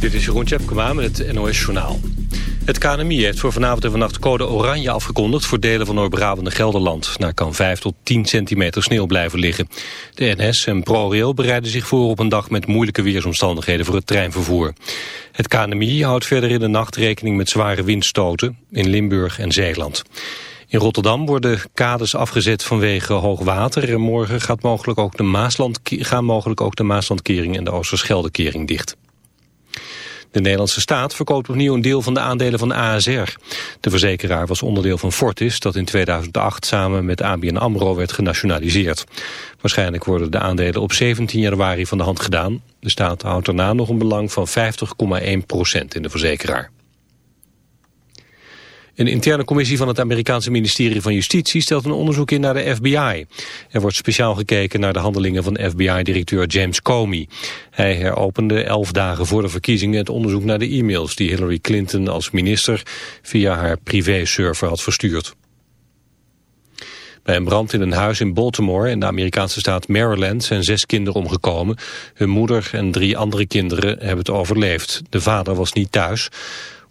Dit is Jeroen Tjepkema met het NOS Journaal. Het KNMI heeft voor vanavond en vannacht code oranje afgekondigd... voor delen van Noord-Brabant en Gelderland. Daar kan 5 tot 10 centimeter sneeuw blijven liggen. De NS en ProRail bereiden zich voor op een dag... met moeilijke weersomstandigheden voor het treinvervoer. Het KNMI houdt verder in de nacht rekening met zware windstoten... in Limburg en Zeeland. In Rotterdam worden kades afgezet vanwege hoog water. En morgen gaat mogelijk ook de Maasland, gaan mogelijk ook de Maaslandkering en de Oosterscheldekering dicht. De Nederlandse staat verkoopt opnieuw een deel van de aandelen van ASR. De verzekeraar was onderdeel van Fortis dat in 2008 samen met ABN AMRO werd genationaliseerd. Waarschijnlijk worden de aandelen op 17 januari van de hand gedaan. De staat houdt daarna nog een belang van 50,1 procent in de verzekeraar. Een interne commissie van het Amerikaanse ministerie van Justitie stelt een onderzoek in naar de FBI. Er wordt speciaal gekeken naar de handelingen van FBI-directeur James Comey. Hij heropende elf dagen voor de verkiezingen het onderzoek naar de e-mails die Hillary Clinton als minister via haar privéserver had verstuurd. Bij een brand in een huis in Baltimore in de Amerikaanse staat Maryland zijn zes kinderen omgekomen. Hun moeder en drie andere kinderen hebben het overleefd. De vader was niet thuis.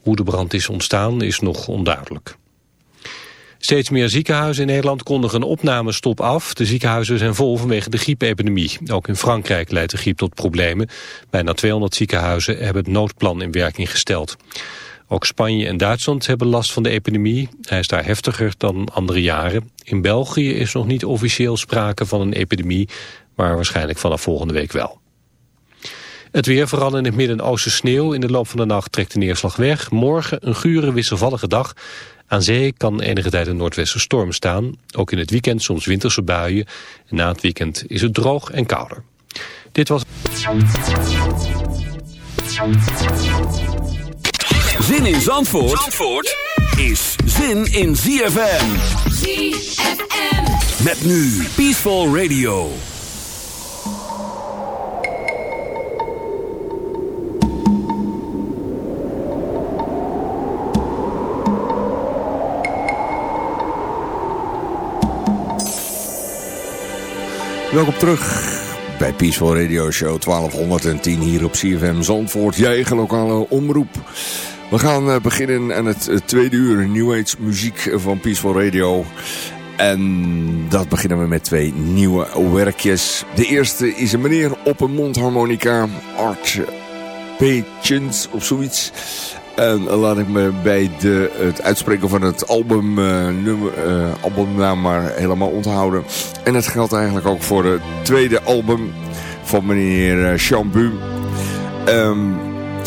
Hoe de brand is ontstaan is nog onduidelijk. Steeds meer ziekenhuizen in Nederland kondigen een opnamestop af. De ziekenhuizen zijn vol vanwege de griepepidemie. Ook in Frankrijk leidt de griep tot problemen. Bijna 200 ziekenhuizen hebben het noodplan in werking gesteld. Ook Spanje en Duitsland hebben last van de epidemie. Hij is daar heftiger dan andere jaren. In België is nog niet officieel sprake van een epidemie, maar waarschijnlijk vanaf volgende week wel. Het weer, vooral in het midden en oosten sneeuw. In de loop van de nacht trekt de neerslag weg. Morgen een gure wisselvallige dag. Aan zee kan enige tijd een noordwestenstorm staan. Ook in het weekend soms winterse buien. En na het weekend is het droog en kouder. Dit was... Zin in Zandvoort, Zandvoort is zin in ZFM. ZFM. Met nu Peaceful Radio. Welkom terug bij Peaceful Radio Show 1210 hier op CFM Zandvoort, je eigen lokale omroep. We gaan uh, beginnen aan het uh, tweede uur New Age muziek van Peaceful Radio. En dat beginnen we met twee nieuwe werkjes. De eerste is een meneer op een mondharmonica, Art Patience of zoiets. En laat ik me bij de, het uitspreken van het album, uh, nummer, uh, albumnaam maar helemaal onthouden. En het geldt eigenlijk ook voor het tweede album van meneer Chambu. Um,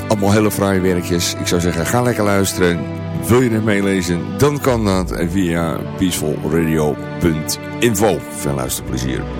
allemaal hele fraaie werkjes. Ik zou zeggen, ga lekker luisteren. Wil je het meelezen? Dan kan dat via peacefulradio.info. Veel luisterplezier.